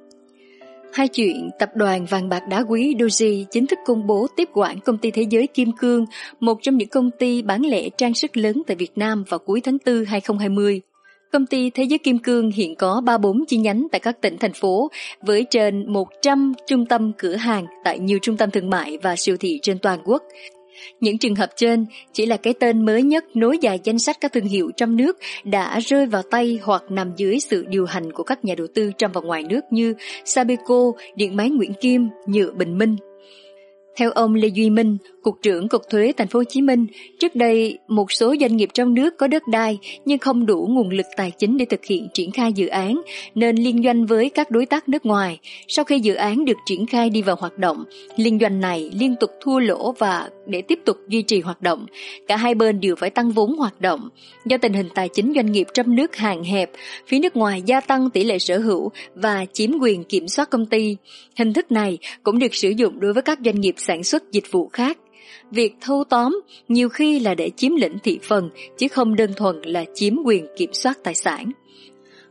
Hai chuyện tập đoàn vàng bạc đá quý Doji chính thức công bố tiếp quản công ty thế giới Kim Cương, một trong những công ty bán lẻ trang sức lớn tại Việt Nam vào cuối tháng 4 2020. Công ty Thế giới Kim Cương hiện có 34 chi nhánh tại các tỉnh, thành phố với trên 100 trung tâm cửa hàng tại nhiều trung tâm thương mại và siêu thị trên toàn quốc. Những trường hợp trên chỉ là cái tên mới nhất nối dài danh sách các thương hiệu trong nước đã rơi vào tay hoặc nằm dưới sự điều hành của các nhà đầu tư trong và ngoài nước như Sabeco, Điện máy Nguyễn Kim, Nhựa Bình Minh, theo ông Lê Duy Minh, Cục trưởng Cục Thuế Thành phố Hồ Chí Minh, trước đây một số doanh nghiệp trong nước có đất đai nhưng không đủ nguồn lực tài chính để thực hiện triển khai dự án nên liên doanh với các đối tác nước ngoài. Sau khi dự án được triển khai đi vào hoạt động, liên doanh này liên tục thua lỗ và để tiếp tục duy trì hoạt động, cả hai bên đều phải tăng vốn hoạt động. Do tình hình tài chính doanh nghiệp trong nước hạn hẹp, phía nước ngoài gia tăng tỷ lệ sở hữu và chiếm quyền kiểm soát công ty. Hình thức này cũng được sử dụng đối với các doanh nghiệp sản xuất dịch vụ khác. Việc thâu tóm nhiều khi là để chiếm lĩnh thị phần, chứ không đơn thuần là chiếm quyền kiểm soát tài sản.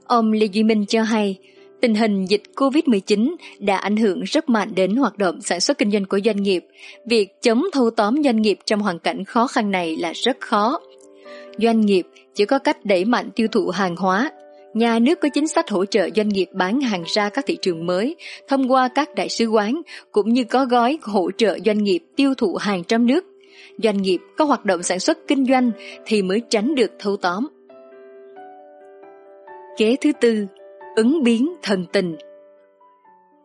Ông Lê Duy Minh cho hay, tình hình dịch COVID-19 đã ảnh hưởng rất mạnh đến hoạt động sản xuất kinh doanh của doanh nghiệp. Việc chống thâu tóm doanh nghiệp trong hoàn cảnh khó khăn này là rất khó. Doanh nghiệp chỉ có cách đẩy mạnh tiêu thụ hàng hóa, Nhà nước có chính sách hỗ trợ doanh nghiệp bán hàng ra các thị trường mới thông qua các đại sứ quán cũng như có gói hỗ trợ doanh nghiệp tiêu thụ hàng trong nước. Doanh nghiệp có hoạt động sản xuất kinh doanh thì mới tránh được thâu tóm. Kế thứ tư, ứng biến thần tình.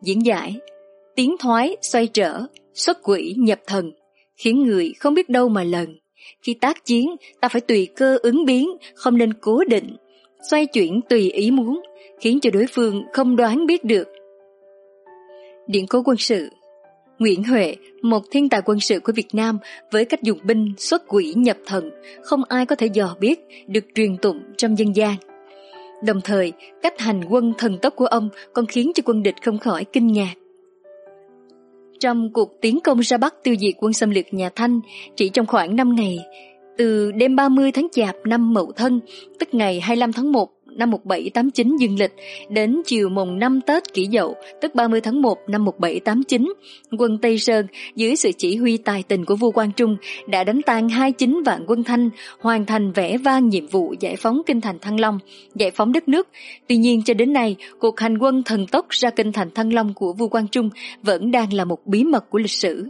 Diễn giải, tiến thoái xoay trở, xuất quỷ nhập thần, khiến người không biết đâu mà lần. Khi tác chiến, ta phải tùy cơ ứng biến, không nên cố định, xoay chuyển tùy ý muốn, khiến cho đối phương không đoán biết được. Điện cố quân sự Nguyễn Huệ, một thiên tài quân sự của Việt Nam với cách dùng binh xuất quỷ nhập thần, không ai có thể dò biết, được truyền tụng trong dân gian. Đồng thời, cách hành quân thần tốc của ông còn khiến cho quân địch không khỏi kinh ngạc. Trong cuộc tiến công ra Bắc tiêu diệt quân xâm lược nhà Thanh, chỉ trong khoảng 5 ngày, từ đêm 30 tháng Chạp năm Mậu Thân, tức ngày 25 tháng 1 năm 1789 dương lịch đến chiều mùng 5 Tết kỷ dậu tức 30 tháng 1 năm 1789, quân Tây Sơn dưới sự chỉ huy tài tình của vua Quang Trung đã đánh tan 29 vạn quân Thanh, hoàn thành vẻ vang nhiệm vụ giải phóng kinh thành Thăng Long, giải phóng đất nước. Tuy nhiên cho đến nay, cuộc hành quân thần tốc ra kinh thành Thăng Long của vua Quang Trung vẫn đang là một bí mật của lịch sử.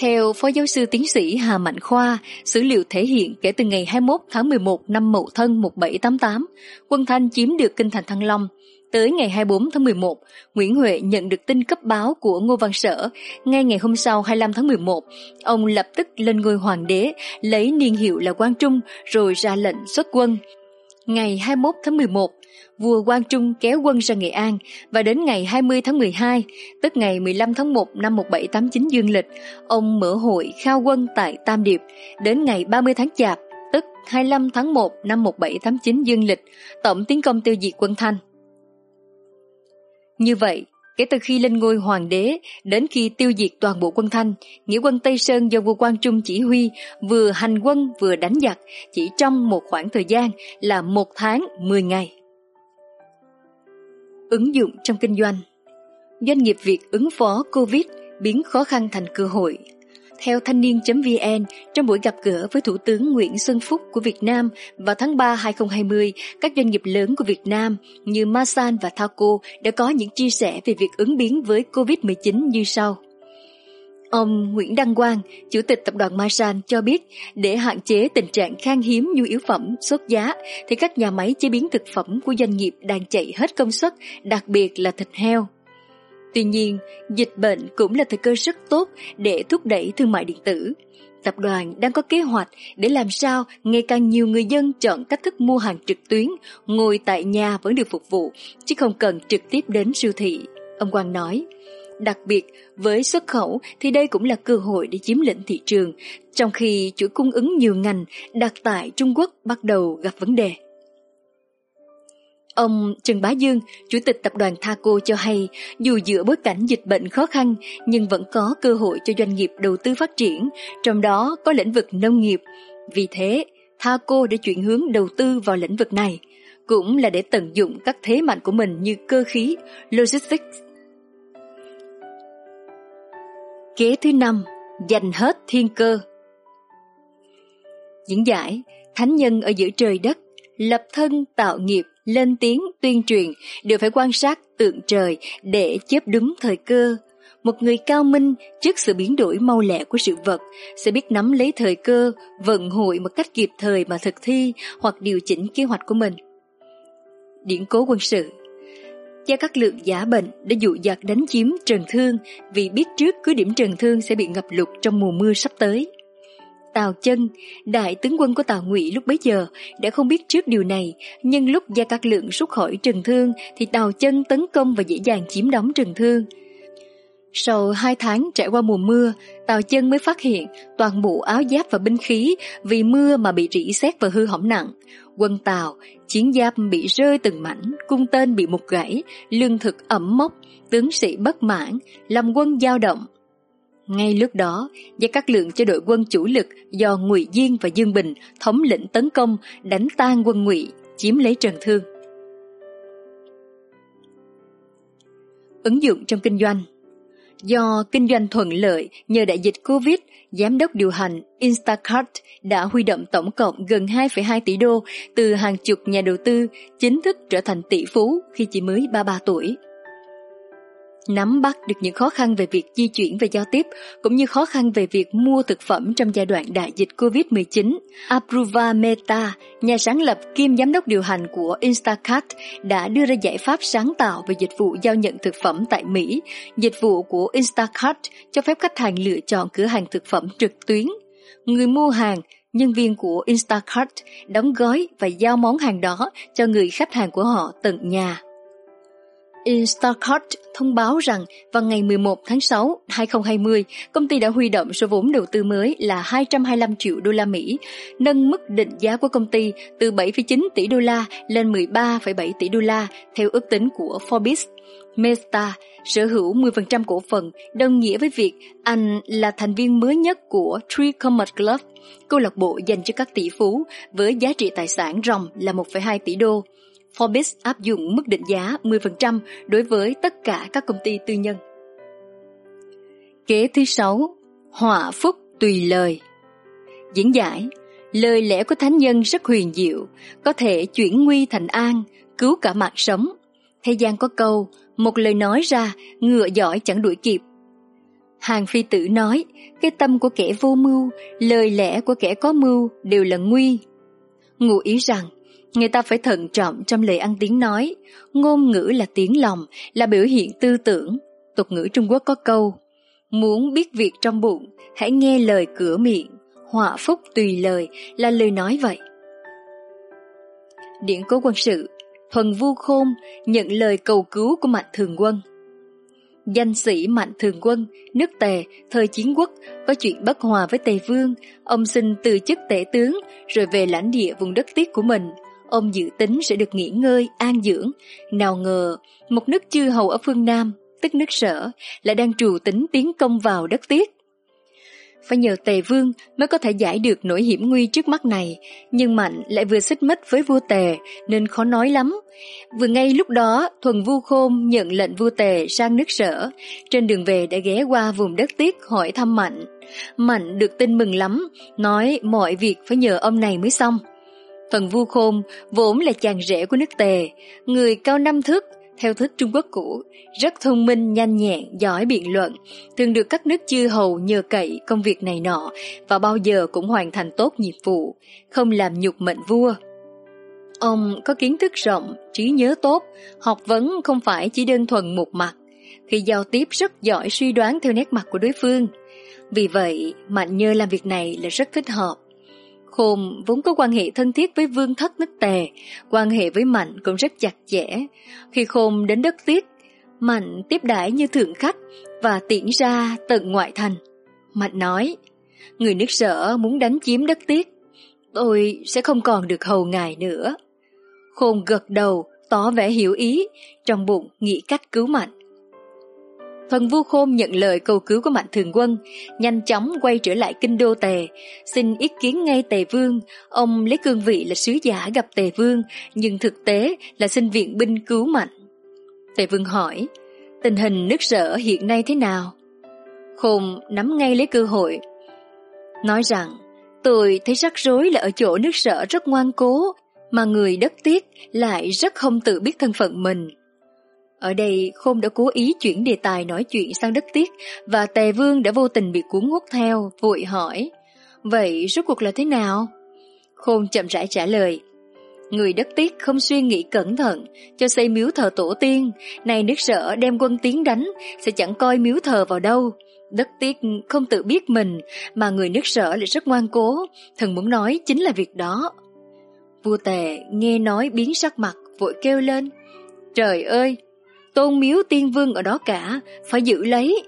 Theo Phó Giáo sư Tiến sĩ Hà Mạnh Khoa, sử liệu thể hiện kể từ ngày 21 tháng 11 năm Mậu Thân 1788, quân Thanh chiếm được kinh thành Thăng Long. Tới ngày 24 tháng 11, Nguyễn Huệ nhận được tin cấp báo của Ngô Văn Sở. Ngay ngày hôm sau 25 tháng 11, ông lập tức lên ngôi hoàng đế, lấy niên hiệu là Quang Trung, rồi ra lệnh xuất quân. Ngày 21 tháng 11, vua Quang Trung kéo quân ra Nghệ An và đến ngày 20 tháng 12, tức ngày 15 tháng 1 năm 1789 dương lịch, ông mở hội khao quân tại Tam Điệp. Đến ngày 30 tháng Chạp, tức 25 tháng 1 năm 1789 dương lịch, tổng tiến công tiêu diệt quân Thanh. Như vậy, kể từ khi lên ngôi hoàng đế đến khi tiêu diệt toàn bộ quân Thanh, nghĩa quân Tây Sơn do vua Quang Trung chỉ huy vừa hành quân vừa đánh giặc chỉ trong một khoảng thời gian là một tháng 10 ngày. Ứng dụng trong kinh doanh Doanh nghiệp Việt ứng phó Covid biến khó khăn thành cơ hội. Theo thanh niên.vn, trong buổi gặp gỡ với Thủ tướng Nguyễn Xuân Phúc của Việt Nam vào tháng 3 2020, các doanh nghiệp lớn của Việt Nam như Masan và Thaco đã có những chia sẻ về việc ứng biến với Covid-19 như sau. Ông Nguyễn Đăng Quang, Chủ tịch Tập đoàn Masan cho biết để hạn chế tình trạng khan hiếm nhu yếu phẩm sốt giá thì các nhà máy chế biến thực phẩm của doanh nghiệp đang chạy hết công suất, đặc biệt là thịt heo. Tuy nhiên, dịch bệnh cũng là thời cơ rất tốt để thúc đẩy thương mại điện tử. Tập đoàn đang có kế hoạch để làm sao ngày càng nhiều người dân chọn cách thức mua hàng trực tuyến, ngồi tại nhà vẫn được phục vụ, chứ không cần trực tiếp đến siêu thị. Ông Quang nói, Đặc biệt, với xuất khẩu thì đây cũng là cơ hội để chiếm lĩnh thị trường, trong khi chuỗi cung ứng nhiều ngành đặt tại Trung Quốc bắt đầu gặp vấn đề. Ông Trần Bá Dương, Chủ tịch Tập đoàn Thaco cho hay, dù giữa bối cảnh dịch bệnh khó khăn, nhưng vẫn có cơ hội cho doanh nghiệp đầu tư phát triển, trong đó có lĩnh vực nông nghiệp. Vì thế, Thaco đã chuyển hướng đầu tư vào lĩnh vực này, cũng là để tận dụng các thế mạnh của mình như cơ khí, logistics, Kế thứ năm, dành hết thiên cơ. Những giải, thánh nhân ở giữa trời đất, lập thân tạo nghiệp, lên tiếng tuyên truyền đều phải quan sát tượng trời để chớp đúng thời cơ. Một người cao minh trước sự biến đổi mau lẹ của sự vật sẽ biết nắm lấy thời cơ, vận hội một cách kịp thời mà thực thi hoặc điều chỉnh kế hoạch của mình. Điển cố quân sự Gia Cát Lượng giả bệnh đã dụ dạt đánh chiếm Trần Thương vì biết trước cứ điểm Trần Thương sẽ bị ngập lụt trong mùa mưa sắp tới. Tào Chân, đại tướng quân của Tào Ngụy lúc bấy giờ đã không biết trước điều này, nhưng lúc Gia Cát Lượng rút khỏi Trần Thương thì Tào Chân tấn công và dễ dàng chiếm đóng Trần Thương. Sau hai tháng trải qua mùa mưa, Tào Chân mới phát hiện toàn bộ áo giáp và binh khí vì mưa mà bị rỉ sét và hư hỏng nặng. Quân tàu chiến giáp bị rơi từng mảnh, cung tên bị mục gãy, lương thực ẩm mốc, tướng sĩ bất mãn, làm quân dao động. Ngay lúc đó, gia các lượng cho đội quân chủ lực do Ngụy Diên và Dương Bình thống lĩnh tấn công, đánh tan quân Ngụy, chiếm lấy Trần Thương. Ứng dụng trong kinh doanh Do kinh doanh thuận lợi nhờ đại dịch Covid, giám đốc điều hành Instacart đã huy động tổng cộng gần 2,2 tỷ đô từ hàng chục nhà đầu tư, chính thức trở thành tỷ phú khi chỉ mới 33 tuổi nắm bắt được những khó khăn về việc di chuyển và giao tiếp, cũng như khó khăn về việc mua thực phẩm trong giai đoạn đại dịch COVID-19. Apruva Meta, nhà sáng lập kiêm giám đốc điều hành của Instacart, đã đưa ra giải pháp sáng tạo về dịch vụ giao nhận thực phẩm tại Mỹ. Dịch vụ của Instacart cho phép khách hàng lựa chọn cửa hàng thực phẩm trực tuyến. Người mua hàng nhân viên của Instacart đóng gói và giao món hàng đó cho người khách hàng của họ tận nhà. Instacart thông báo rằng vào ngày 11 tháng 6, 2020, công ty đã huy động số vốn đầu tư mới là 225 triệu đô la Mỹ, nâng mức định giá của công ty từ 7,9 tỷ đô la lên 13,7 tỷ đô la theo ước tính của Forbes. Meta sở hữu 10% cổ phần đồng nghĩa với việc anh là thành viên mới nhất của Tree Commerce Club, câu lạc bộ dành cho các tỷ phú với giá trị tài sản ròng là 1,2 tỷ đô. Forbes áp dụng mức định giá 10% đối với tất cả các công ty tư nhân. Kế thứ 6. Họa phúc tùy lời Diễn giải Lời lẽ của thánh nhân rất huyền diệu, có thể chuyển nguy thành an, cứu cả mạng sống. Thế gian có câu, một lời nói ra, ngựa giỏi chẳng đuổi kịp. Hàng phi tử nói, cái tâm của kẻ vô mưu, lời lẽ của kẻ có mưu đều là nguy. Ngụ ý rằng, người ta phải thận trọng trong lời ăn tiếng nói, ngôn ngữ là tiếng lòng, là biểu hiện tư tưởng. Tục ngữ Trung Quốc có câu, muốn biết việc trong bụng, hãy nghe lời cửa miệng, họa phúc tùy lời là lời nói vậy. điển cố quân sự Thuần Vu Khôn nhận lời cầu cứu của Mạnh Thường Quân. Danh sĩ Mạnh Thường Quân, nước Tề, thời chiến quốc, có chuyện bất hòa với Tề Vương, ông xin từ chức tể tướng rồi về lãnh địa vùng đất tiết của mình. Ông dự tính sẽ được nghỉ ngơi, an dưỡng. Nào ngờ, một nước chư hầu ở phương Nam, tức nước sở, lại đang trù tính tiến công vào đất tiết phải nhờ Tề Vương mới có thể giải được nỗi hiểm nguy trước mắt này, nhưng Mạnh lại vừa xích mích với vua Tề nên khó nói lắm. Vừa ngay lúc đó, Thuần Vu Khôn nhận lệnh vua Tề sang nước Sở, trên đường về đã ghé qua vùng đất Tiết hỏi thăm Mạnh. Mạnh được tin mừng lắm, nói mọi việc phải nhờ ông này mới xong. Thuần Vu Khôn vốn là chàng rể của nước Tề, người cao năm thước, theo thức Trung Quốc cũ, rất thông minh, nhanh nhẹn, giỏi biện luận, thường được các nước chư hầu nhờ cậy công việc này nọ và bao giờ cũng hoàn thành tốt nhiệm vụ, không làm nhục mệnh vua. Ông có kiến thức rộng, trí nhớ tốt, học vấn không phải chỉ đơn thuần một mặt, khi giao tiếp rất giỏi suy đoán theo nét mặt của đối phương. Vì vậy, Mạnh Nhơ làm việc này là rất thích hợp. Khôn vốn có quan hệ thân thiết với vương thất nước tề, quan hệ với Mạnh cũng rất chặt chẽ. Khi Khôn đến đất Tiết, Mạnh tiếp đãi như thượng khách và tiễn ra tận ngoại thành. Mạnh nói, người nước sở muốn đánh chiếm đất Tiết, tôi sẽ không còn được hầu ngài nữa. Khôn gật đầu, tỏ vẻ hiểu ý, trong bụng nghĩ cách cứu Mạnh. Thần Vu Khôn nhận lời cầu cứu của Mạnh Thường Quân, nhanh chóng quay trở lại kinh đô Tề, xin ý kiến ngay Tề Vương. Ông lấy cương vị là sứ giả gặp Tề Vương, nhưng thực tế là xin viện binh cứu Mạnh. Tề Vương hỏi, tình hình nước sở hiện nay thế nào? Khôn nắm ngay lấy cơ hội, nói rằng, tôi thấy rắc rối là ở chỗ nước sở rất ngoan cố, mà người đất tiết lại rất không tự biết thân phận mình. Ở đây Khôn đã cố ý chuyển đề tài nói chuyện sang đất tiết và Tề Vương đã vô tình bị cuốn hút theo, vội hỏi. Vậy rốt cuộc là thế nào? Khôn chậm rãi trả lời. Người đất tiết không suy nghĩ cẩn thận cho xây miếu thờ tổ tiên, này nước sở đem quân tiến đánh sẽ chẳng coi miếu thờ vào đâu. Đất tiết không tự biết mình mà người nước sở lại rất ngoan cố, thần muốn nói chính là việc đó. Vua tề nghe nói biến sắc mặt vội kêu lên. Trời ơi, tôn miếu tiên vương ở đó cả, phải giữ lấy.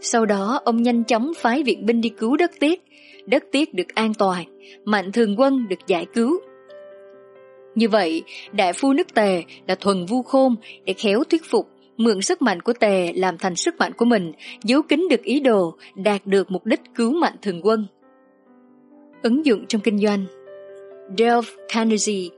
Sau đó ông nhanh chóng phái viện binh đi cứu đất tiết, đất tiết được an toàn, mạnh thường quân được giải cứu. Như vậy, đại phu nước tề là thuần vu khôn để khéo thuyết phục, mượn sức mạnh của tề làm thành sức mạnh của mình, giấu kín được ý đồ, đạt được mục đích cứu mạnh thường quân. Ứng dụng trong kinh doanh delve Carnegie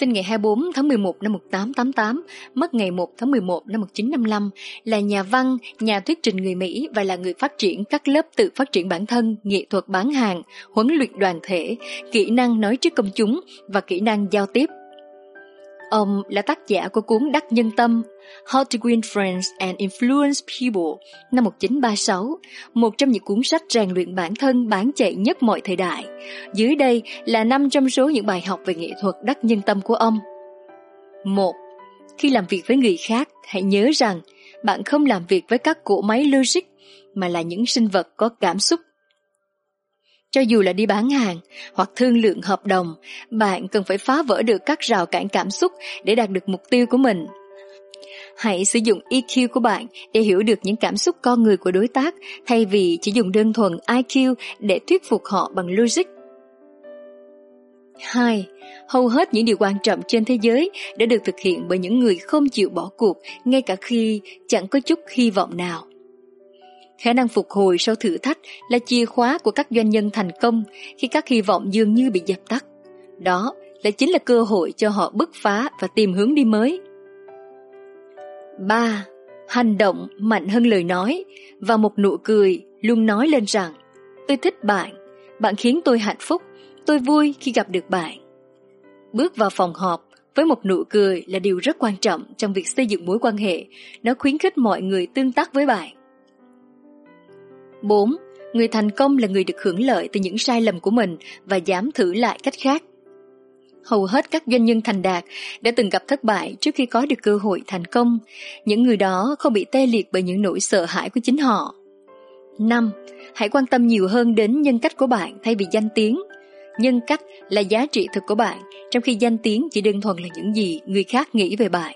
sinh ngày 24 tháng 11 năm 1888, mất ngày 1 tháng 11 năm 1955, là nhà văn, nhà thuyết trình người Mỹ và là người phát triển các lớp tự phát triển bản thân, nghệ thuật bán hàng, huấn luyện đoàn thể, kỹ năng nói trước công chúng và kỹ năng giao tiếp. Ông là tác giả của cuốn Đắc Nhân Tâm How to Win Friends and Influence People năm 1936, một trong những cuốn sách rèn luyện bản thân bán chạy nhất mọi thời đại. Dưới đây là năm trong số những bài học về nghệ thuật đắc nhân tâm của ông. 1. Khi làm việc với người khác, hãy nhớ rằng bạn không làm việc với các cỗ máy logic mà là những sinh vật có cảm xúc. Cho dù là đi bán hàng hoặc thương lượng hợp đồng, bạn cần phải phá vỡ được các rào cản cảm xúc để đạt được mục tiêu của mình. Hãy sử dụng EQ của bạn để hiểu được những cảm xúc con người của đối tác thay vì chỉ dùng đơn thuần IQ để thuyết phục họ bằng logic. 2. Hầu hết những điều quan trọng trên thế giới đã được thực hiện bởi những người không chịu bỏ cuộc ngay cả khi chẳng có chút hy vọng nào. Khả năng phục hồi sau thử thách là chìa khóa của các doanh nhân thành công khi các hy vọng dường như bị dập tắt. Đó là chính là cơ hội cho họ bứt phá và tìm hướng đi mới. 3. Hành động mạnh hơn lời nói và một nụ cười luôn nói lên rằng Tôi thích bạn, bạn khiến tôi hạnh phúc, tôi vui khi gặp được bạn. Bước vào phòng họp với một nụ cười là điều rất quan trọng trong việc xây dựng mối quan hệ, nó khuyến khích mọi người tương tác với bạn. 4. Người thành công là người được hưởng lợi từ những sai lầm của mình và dám thử lại cách khác. Hầu hết các doanh nhân thành đạt đã từng gặp thất bại trước khi có được cơ hội thành công. Những người đó không bị tê liệt bởi những nỗi sợ hãi của chính họ. 5. Hãy quan tâm nhiều hơn đến nhân cách của bạn thay vì danh tiếng. Nhân cách là giá trị thực của bạn, trong khi danh tiếng chỉ đơn thuần là những gì người khác nghĩ về bạn.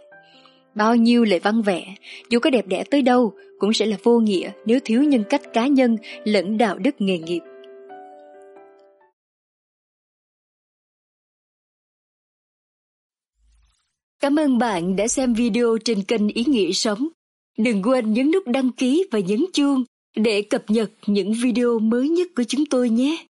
Bao nhiêu lời văn vẻ, dù có đẹp đẽ tới đâu, cũng sẽ là vô nghĩa nếu thiếu nhân cách cá nhân lẫn đạo đức nghề nghiệp. Cảm ơn bạn đã xem video trên kênh Ý Nghĩa Sống. Đừng quên nhấn nút đăng ký và nhấn chuông để cập nhật những video mới nhất của chúng tôi nhé.